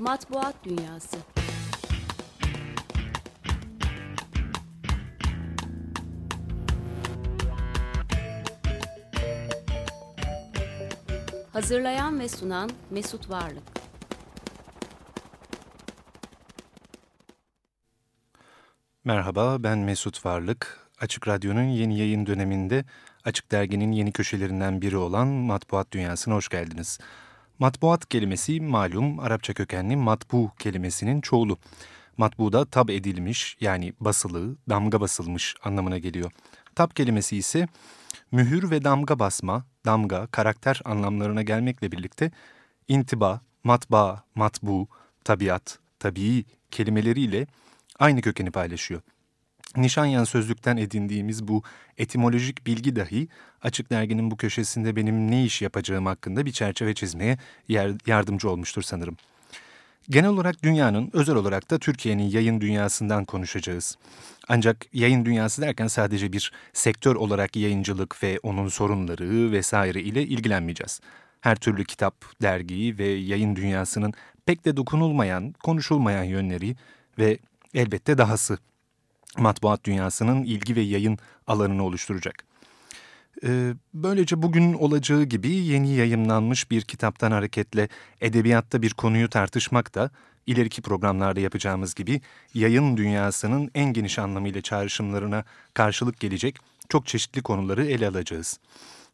Matbuat Dünyası Hazırlayan ve sunan Mesut Varlık Merhaba, ben Mesut Varlık. Açık Radyo'nun yeni yayın döneminde Açık Dergi'nin yeni köşelerinden biri olan Matbuat Dünyası'na hoş geldiniz. Matbuat kelimesi malum Arapça kökenli matbu kelimesinin çoğulu. Matbu da tab edilmiş yani basılı, damga basılmış anlamına geliyor. Tab kelimesi ise mühür ve damga basma, damga, karakter anlamlarına gelmekle birlikte intiba, matbaa, matbu, tabiat, tabii kelimeleriyle aynı kökeni paylaşıyor. Nişanyan sözlükten edindiğimiz bu etimolojik bilgi dahi Açık Dergi'nin bu köşesinde benim ne iş yapacağım hakkında bir çerçeve çizmeye yardımcı olmuştur sanırım. Genel olarak dünyanın, özel olarak da Türkiye'nin yayın dünyasından konuşacağız. Ancak yayın dünyası derken sadece bir sektör olarak yayıncılık ve onun sorunları vesaire ile ilgilenmeyeceğiz. Her türlü kitap, dergi ve yayın dünyasının pek de dokunulmayan, konuşulmayan yönleri ve elbette dahası matbuat dünyasının ilgi ve yayın alanını oluşturacak. Ee, böylece bugün olacağı gibi yeni yayımlanmış bir kitaptan hareketle edebiyatta bir konuyu tartışmak da ileriki programlarda yapacağımız gibi yayın dünyasının en geniş anlamıyla çağrışımlarına karşılık gelecek çok çeşitli konuları ele alacağız.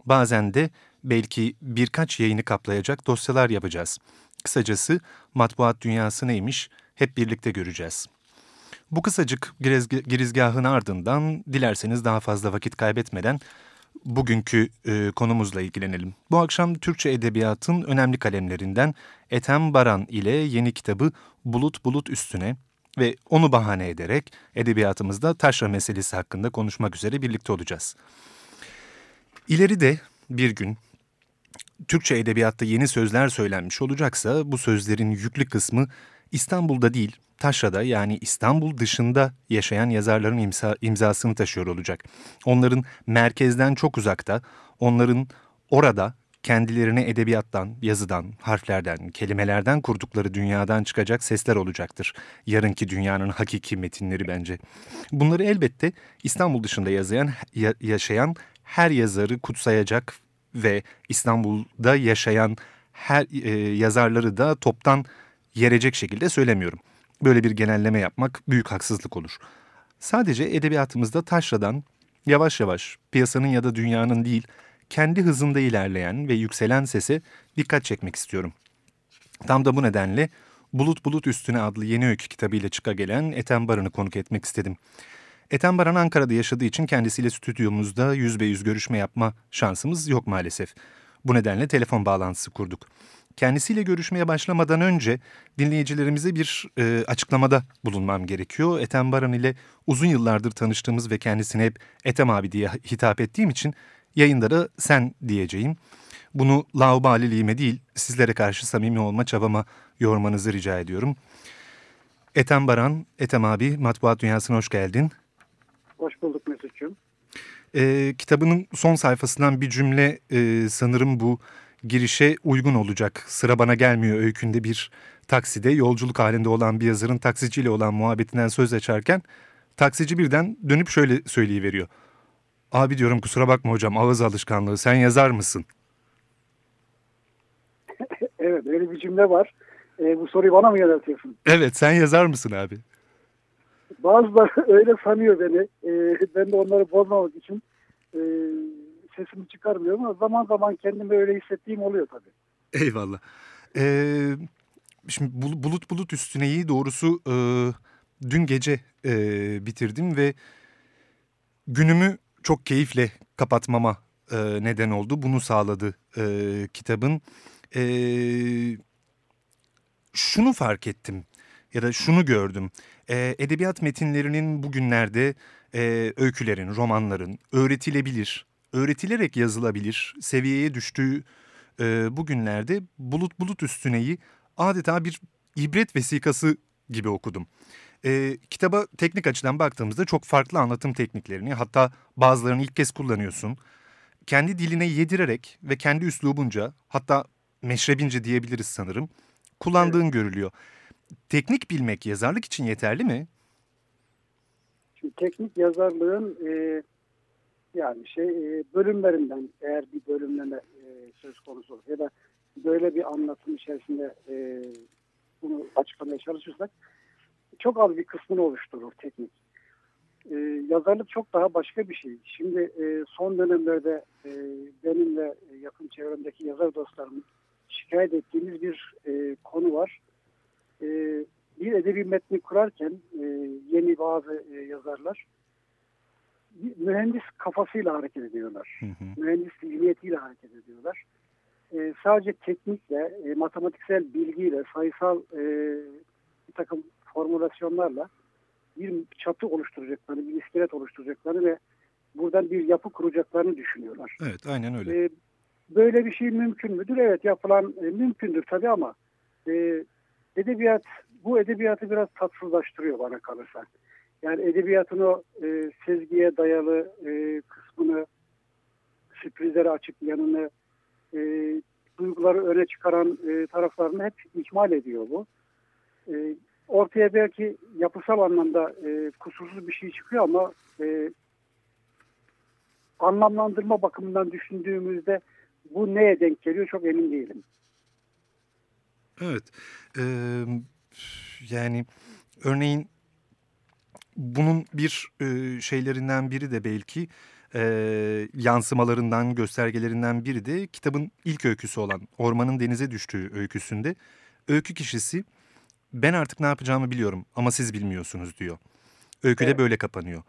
Bazen de belki birkaç yayını kaplayacak dosyalar yapacağız. Kısacası matbuat dünyası neymiş hep birlikte göreceğiz. Bu kısacık girizgahın ardından dilerseniz daha fazla vakit kaybetmeden bugünkü e, konumuzla ilgilenelim. Bu akşam Türkçe Edebiyat'ın önemli kalemlerinden Ethem Baran ile yeni kitabı Bulut Bulut Üstüne ve onu bahane ederek edebiyatımızda taşra meselesi hakkında konuşmak üzere birlikte olacağız. İleride bir gün Türkçe Edebiyat'ta yeni sözler söylenmiş olacaksa bu sözlerin yüklü kısmı İstanbul'da değil taşrada yani İstanbul dışında yaşayan yazarların imza, imzasını taşıyor olacak. Onların merkezden çok uzakta, onların orada kendilerine edebiyattan, yazıdan, harflerden, kelimelerden kurdukları dünyadan çıkacak sesler olacaktır. Yarınki dünyanın hakiki metinleri bence. Bunları elbette İstanbul dışında yazıyan, ya, yaşayan her yazarı kutsayacak ve İstanbul'da yaşayan her e, yazarları da toptan yerecek şekilde söylemiyorum. Böyle bir genelleme yapmak büyük haksızlık olur. Sadece edebiyatımızda taşradan yavaş yavaş piyasanın ya da dünyanın değil, kendi hızında ilerleyen ve yükselen sese dikkat çekmek istiyorum. Tam da bu nedenle Bulut Bulut Üstüne adlı yeni öykü kitabıyla çıka gelen Ethem Baran'ı konuk etmek istedim. Ethem Baran Ankara'da yaşadığı için kendisiyle stüdyomuzda yüz be yüz görüşme yapma şansımız yok maalesef. Bu nedenle telefon bağlantısı kurduk. Kendisiyle görüşmeye başlamadan önce dinleyicilerimize bir e, açıklamada bulunmam gerekiyor. Ethem Baran ile uzun yıllardır tanıştığımız ve kendisine hep Ethem abi diye hitap ettiğim için yayınlara sen diyeceğim. Bunu laubaliliğime değil sizlere karşı samimi olma çabama yormanızı rica ediyorum. Ethem Baran, Ethem abi Matbuat Dünyası'na hoş geldin. Hoş bulduk Mesut'cum. E, kitabının son sayfasından bir cümle e, sanırım bu girişe uygun olacak. Sıra bana gelmiyor öykünde bir takside yolculuk halinde olan bir yazarın taksiciyle olan muhabbetinden söz açarken taksici birden dönüp şöyle söyleyiveriyor. Abi diyorum kusura bakma hocam ağız alışkanlığı sen yazar mısın? evet öyle bir cümle var. E, bu soruyu bana mı yöneltiyorsun? Evet sen yazar mısın abi? Bazıları öyle sanıyor beni. E, ben de onları bozmamak için e, sesimi çıkarmıyorum ama zaman zaman kendimi öyle hissettiğim oluyor tabii. Eyvallah. Ee, şimdi bulut bulut üstüneyi doğrusu e, dün gece e, bitirdim ve günümü çok keyifle kapatmama e, neden oldu. Bunu sağladı e, kitabın. E, şunu fark ettim ya da şunu gördüm. E, edebiyat metinlerinin bugünlerde e, öykülerin, romanların öğretilebilir, öğretilerek yazılabilir seviyeye düştüğü e, bugünlerde bulut bulut üstüneyi adeta bir ibret vesikası gibi okudum. E, kitaba teknik açıdan baktığımızda çok farklı anlatım tekniklerini hatta bazılarını ilk kez kullanıyorsun. Kendi diline yedirerek ve kendi üslubunca hatta meşrebince diyebiliriz sanırım kullandığın evet. görülüyor. Teknik bilmek yazarlık için yeterli mi? Şimdi teknik yazarlığın e, yani şey e, bölümlerinden eğer bir bölümleme e, söz konusu olur ya da böyle bir anlatım içerisinde e, bunu açıklamaya çalışırsak çok az bir kısmını oluşturur teknik. E, yazarlık çok daha başka bir şey. Şimdi e, son dönemlerde e, benim ve yakın çevremdeki yazar dostlarım şikayet ettiğimiz bir e, konu var. E, bir edebi metni kurarken e, yeni bazı e, yazarlar mühendis kafasıyla hareket ediyorlar. Hı hı. Mühendis zihniyetiyle hareket ediyorlar. E, sadece teknikle, e, matematiksel bilgiyle, sayısal e, bir takım formülasyonlarla bir çatı oluşturacaklarını, bir iskelet oluşturacaklarını ve buradan bir yapı kuracaklarını düşünüyorlar. Evet, aynen öyle. E, böyle bir şey mümkün müdür? Evet, yapılan e, mümkündür tabii ama e, edebiyat, bu edebiyatı biraz tatsızlaştırıyor bana kalırsa. Yani edebiyatın o e, sezgiye dayalı e, kısmını, sürprizlere açık yanını, e, duyguları öne çıkaran e, taraflarını hep ihmal ediyor bu. E, ortaya belki yapısal anlamda e, kusursuz bir şey çıkıyor ama e, anlamlandırma bakımından düşündüğümüzde bu neye denk geliyor çok emin değilim. Evet. Ee, yani örneğin bunun bir e, şeylerinden biri de belki e, yansımalarından, göstergelerinden biri de kitabın ilk öyküsü olan Ormanın Denize Düştüğü öyküsünde öykü kişisi ben artık ne yapacağımı biliyorum ama siz bilmiyorsunuz diyor. Öykü evet. de böyle kapanıyor.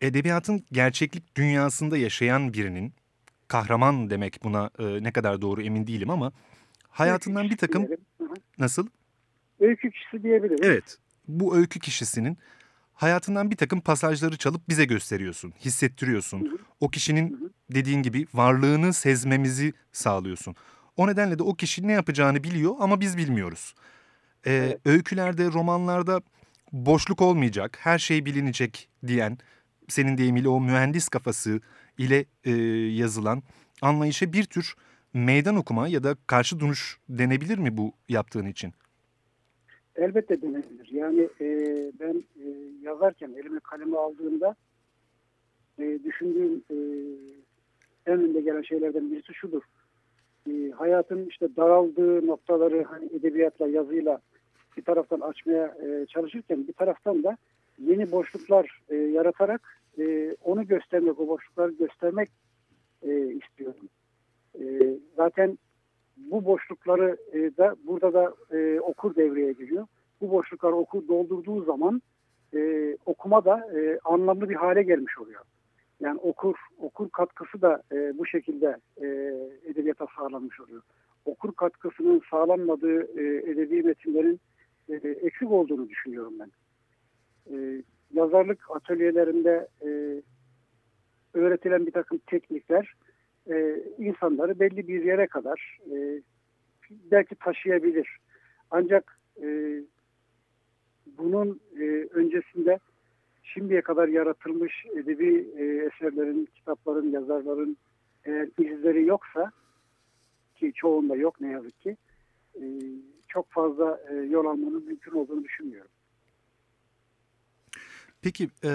Edebiyatın gerçeklik dünyasında yaşayan birinin kahraman demek buna e, ne kadar doğru emin değilim ama hayatından bir takım nasıl? Öykü kişisi diyebiliriz. Evet. Bu öykü kişisinin hayatından bir takım pasajları çalıp bize gösteriyorsun, hissettiriyorsun. O kişinin dediğin gibi varlığını sezmemizi sağlıyorsun. O nedenle de o kişi ne yapacağını biliyor ama biz bilmiyoruz. Ee, evet. Öykülerde, romanlarda boşluk olmayacak, her şey bilinecek diyen, senin deyimiyle o mühendis kafası ile e, yazılan anlayışa bir tür meydan okuma ya da karşı duruş denebilir mi bu yaptığın için? Elbette denebilir. Yani e, ben e, yazarken elime kalemi aldığımda e, düşündüğüm e, en önde gelen şeylerden birisi şudur. E, hayatın işte daraldığı noktaları hani edebiyatla, yazıyla bir taraftan açmaya e, çalışırken bir taraftan da yeni boşluklar e, yaratarak e, onu göstermek, o boşlukları göstermek e, istiyorum. E, zaten bu boşlukları e, da burada da e, okur devreye giriyor. Bu boşlukları okur doldurduğu zaman e, okuma da e, anlamlı bir hale gelmiş oluyor. Yani okur okur katkısı da e, bu şekilde e, edebiyata sağlanmış oluyor. Okur katkısının sağlanmadığı e, edebi metinlerin e, eksik olduğunu düşünüyorum ben. E, yazarlık atölyelerinde e, öğretilen bir takım teknikler e, insanları belli bir yere kadar e, belki taşıyabilir. Ancak e, bunun e, öncesinde şimdiye kadar yaratılmış edebi e, eserlerin, kitapların, yazarların eğer izleri yoksa ki çoğunda yok ne yazık ki e, çok fazla e, yol almanın mümkün olduğunu düşünmüyorum. Peki e,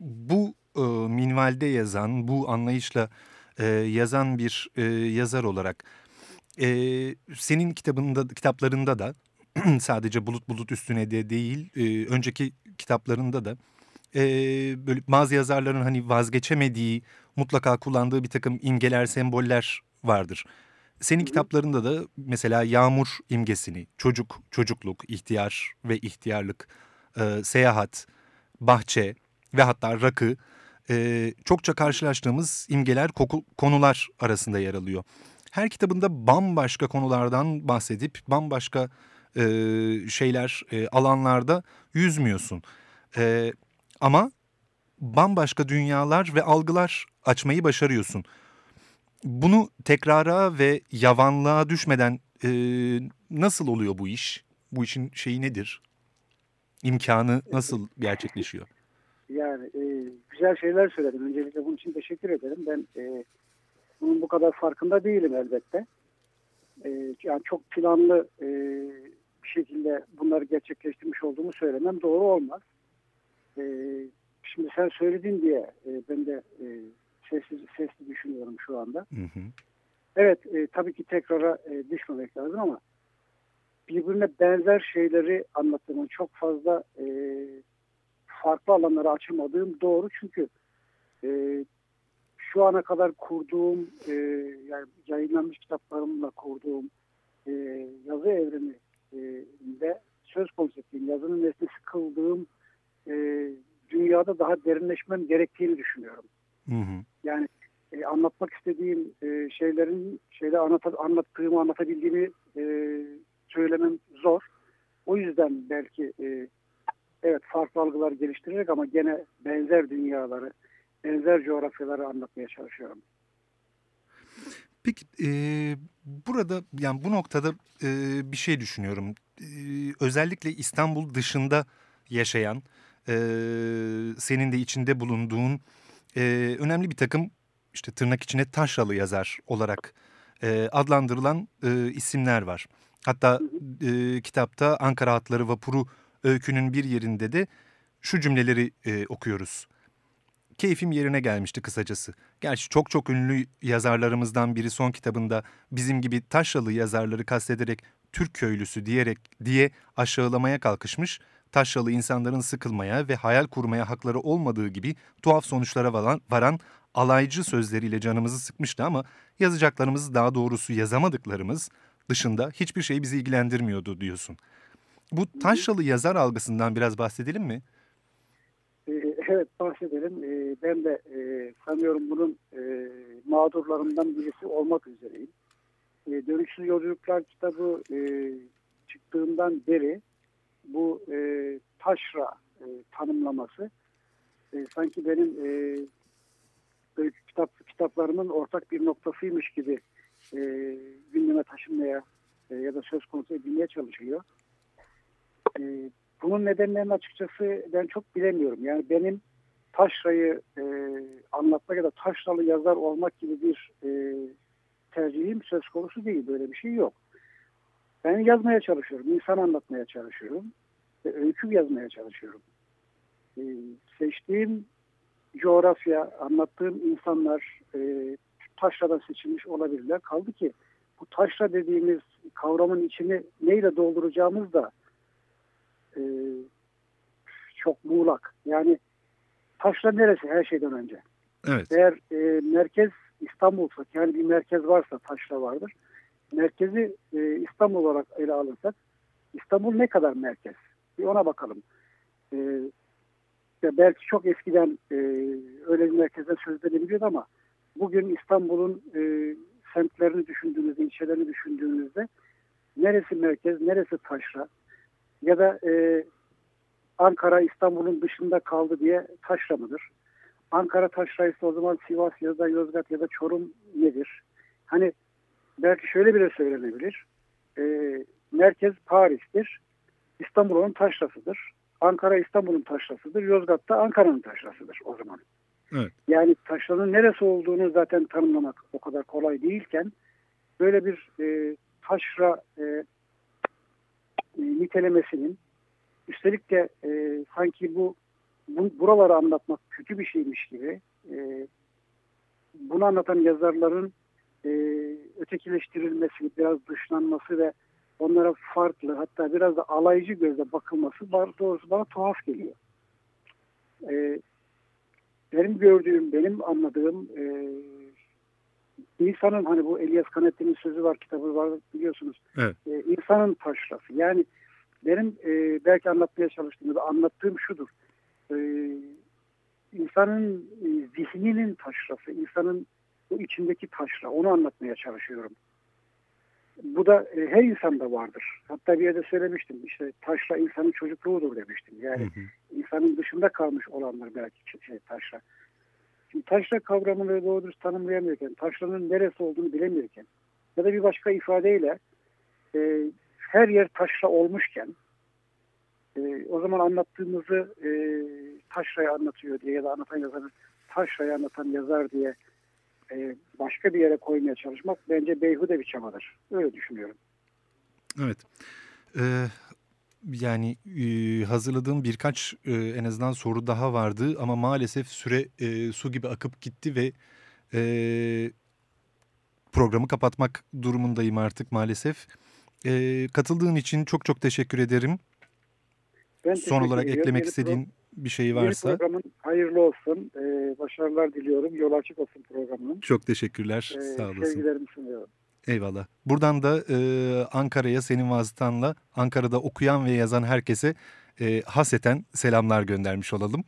bu e, minvalde yazan, bu anlayışla e, yazan bir e, yazar olarak e, senin kitabında kitaplarında da sadece bulut bulut üstüne de değil e, önceki kitaplarında da e, böyle bazı yazarların hani vazgeçemediği mutlaka kullandığı bir takım imgeler semboller vardır. Senin Hı -hı. kitaplarında da mesela yağmur imgesini, çocuk, çocukluk, ihtiyar ve ihtiyarlık, e, seyahat, bahçe ve hatta rakı e, çokça karşılaştığımız imgeler, koku, konular arasında yer alıyor. Her kitabında bambaşka konulardan bahsedip bambaşka e, şeyler, e, alanlarda yüzmüyorsun. E, ama bambaşka dünyalar ve algılar açmayı başarıyorsun. Bunu tekrara ve yavanlığa düşmeden e, nasıl oluyor bu iş? Bu işin şeyi nedir? İmkanı nasıl gerçekleşiyor? Yani e, güzel şeyler söyledim. Öncelikle bunun için teşekkür ederim. Ben e, bunun bu kadar farkında değilim elbette. E, yani çok planlı e, bir şekilde bunları gerçekleştirmiş olduğumu söylemem doğru olmaz. E, şimdi sen söyledin diye e, ben de e, sessiz sesli düşünüyorum şu anda. Hı hı. Evet e, tabii ki tekrara e, düşmemek lazım ama birbirine benzer şeyleri anlattığımın çok fazla e, farklı alanlara açılmadığım doğru çünkü e, şu ana kadar kurduğum e, yani yayınlanmış kitaplarımla kurduğum e, yazı evreni e, de söz konusu ettiğim yazının nesnesi kıldığım e, dünyada daha derinleşmem gerektiğini düşünüyorum. Hı hı. Yani e, anlatmak istediğim e, şeylerin şeyde anlat, anlattığımı anlatabildiğimi e, söylemem zor. O yüzden belki e, farklı algılar geliştirerek ama gene benzer dünyaları, benzer coğrafyaları anlatmaya çalışıyorum. Peki e, burada yani bu noktada e, bir şey düşünüyorum. E, özellikle İstanbul dışında yaşayan, e, senin de içinde bulunduğun e, önemli bir takım işte tırnak içine taşralı yazar olarak e, adlandırılan e, isimler var. Hatta e, kitapta Ankara Hatları Vapuru öykünün bir yerinde de şu cümleleri e, okuyoruz. Keyfim yerine gelmişti kısacası. Gerçi çok çok ünlü yazarlarımızdan biri son kitabında bizim gibi taşralı yazarları kastederek Türk köylüsü diyerek diye aşağılamaya kalkışmış, taşralı insanların sıkılmaya ve hayal kurmaya hakları olmadığı gibi tuhaf sonuçlara varan, varan alaycı sözleriyle canımızı sıkmıştı ama yazacaklarımız daha doğrusu yazamadıklarımız dışında hiçbir şey bizi ilgilendirmiyordu diyorsun. Bu taşralı yazar algısından biraz bahsedelim mi? Ee, evet bahsedelim. Ee, ben de e, sanıyorum bunun e, mağdurlarından birisi olmak üzereyim. E, Dönüşsüz Yolculuklar kitabı çıktığından beri bu taşra tanımlaması sanki benim öykü kitap, kitaplarımın ortak bir noktasıymış gibi gündeme taşınmaya ya da söz konusu edilmeye çalışıyor. E, bunun nedenlerini açıkçası ben çok bilemiyorum. Yani benim taşrayı e, anlatmak ya da taşralı yazar olmak gibi bir e, tercihim söz konusu değil. Böyle bir şey yok. Ben yazmaya çalışıyorum. insan anlatmaya çalışıyorum. Ve öykü yazmaya çalışıyorum. E, seçtiğim coğrafya, anlattığım insanlar e, taşradan seçilmiş olabilirler. Kaldı ki bu taşra dediğimiz kavramın içini neyle dolduracağımız da e, çok muğlak. Yani taşra neresi her şeyden önce? Evet. Eğer e, merkez İstanbul'sa yani bir merkez varsa taşra vardır. Merkezi e, İstanbul olarak ele alırsak İstanbul ne kadar merkez? Bir ona bakalım. E, belki çok eskiden e, öyle bir merkezden söz edilebiliyordu ama bugün İstanbul'un e, semtlerini düşündüğünüzde, ilçelerini düşündüğünüzde neresi merkez, neresi taşra ya da e, Ankara İstanbul'un dışında kaldı diye taşra mıdır? Ankara taşra ise o zaman Sivas ya da Yozgat ya da Çorum nedir? Hani belki şöyle bile söylenebilir. E, merkez Paris'tir. İstanbul onun taşrasıdır. Ankara İstanbul'un taşrasıdır. Yozgat'ta Ankara'nın taşrasıdır o zaman. Evet. Yani taşranın neresi olduğunu zaten tanımlamak o kadar kolay değilken böyle bir e, taşra e, e, nitelemesinin üstelik de e, sanki bu, bu buraları anlatmak kötü bir şeymiş gibi e, bunu anlatan yazarların e, ötekileştirilmesi, biraz dışlanması ve onlara farklı hatta biraz da alaycı gözle bakılması doğrusu bana tuhaf geliyor. E, benim gördüğüm, benim anladığım e, insanın hani bu Elias Canetti'nin sözü var, kitabı var biliyorsunuz. Evet. E, insanın taşrası. Yani benim e, belki anlatmaya çalıştığım anlattığım şudur. E, insanın e, zihninin taşrası, insanın o içindeki taşra, onu anlatmaya çalışıyorum. Bu da e, her insanda vardır. Hatta bir yerde söylemiştim. İşte taşra insanın çocukluğudur demiştim. Yani hı hı. insanın dışında kalmış olanlar belki şey, taşra. Şimdi taşra kavramını doğru dürüst tanımlayamıyorken, taşranın neresi olduğunu bilemiyorken ya da bir başka ifadeyle e, her yer taşra olmuşken e, o zaman anlattığımızı e, taşraya anlatıyor diye ya da anlatan yazarı taşraya anlatan yazar diye e, başka bir yere koymaya çalışmak bence beyhude bir çabadır. Öyle düşünüyorum. Evet. Ee, yani e, hazırladığım birkaç e, en azından soru daha vardı ama maalesef süre e, su gibi akıp gitti ve e, programı kapatmak durumundayım artık maalesef. E, katıldığın için çok çok teşekkür ederim. Ben Son olarak ediyorum. eklemek Yeni istediğin bir şey varsa Yeni programın hayırlı olsun. Ee, başarılar diliyorum. Yol açık olsun programının. çok teşekkürler. Ee, Sağ olasın. sevgilerimi sunuyorum. Eyvallah. Buradan da e, Ankara'ya senin vasıtanla Ankara'da okuyan ve yazan herkese e, haseten selamlar göndermiş olalım.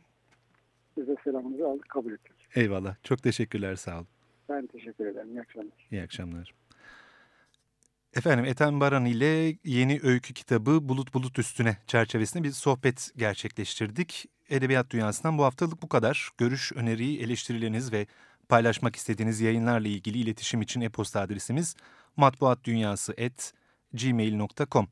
Size selamınızı aldık, kabul ettik. Eyvallah. Çok teşekkürler. Sağ olun. Ben teşekkür ederim. İyi akşamlar. İyi akşamlar. Efendim Ethem Baran ile yeni öykü kitabı Bulut Bulut Üstüne çerçevesinde bir sohbet gerçekleştirdik. Edebiyat dünyasından bu haftalık bu kadar. Görüş, öneri, eleştirileriniz ve paylaşmak istediğiniz yayınlarla ilgili iletişim için e-posta adresimiz matbuatdunyası@gmail.com.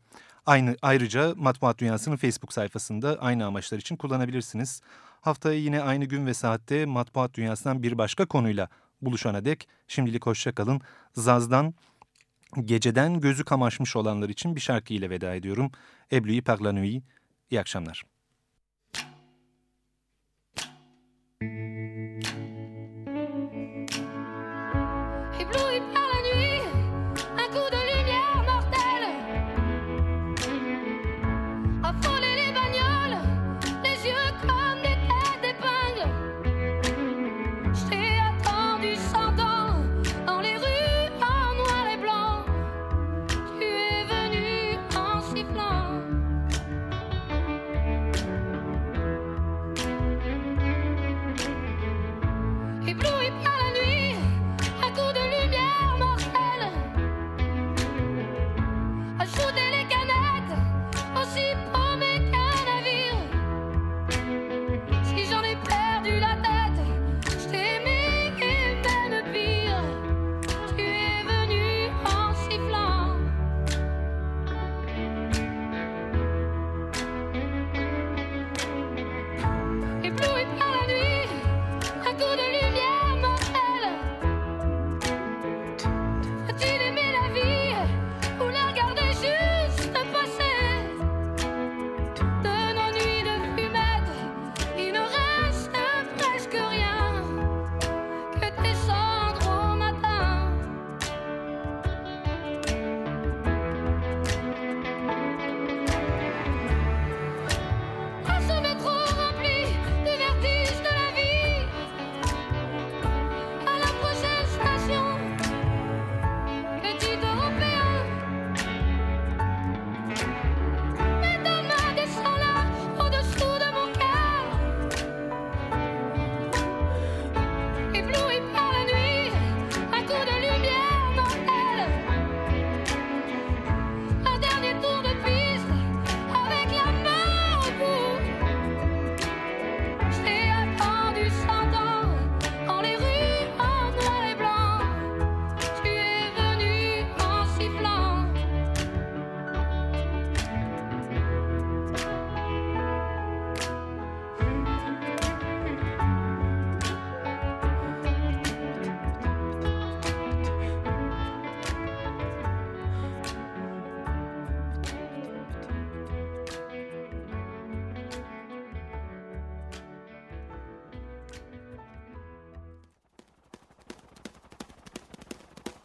Aynı ayrıca Matbuat Dünyası'nın Facebook sayfasında aynı amaçlar için kullanabilirsiniz. Haftaya yine aynı gün ve saatte Matbuat Dünyası'ndan bir başka konuyla buluşana dek şimdilik hoşça kalın. Zaz'dan geceden gözü kamaşmış olanlar için bir şarkı ile veda ediyorum. Eblu'yi par la nuit. İyi akşamlar.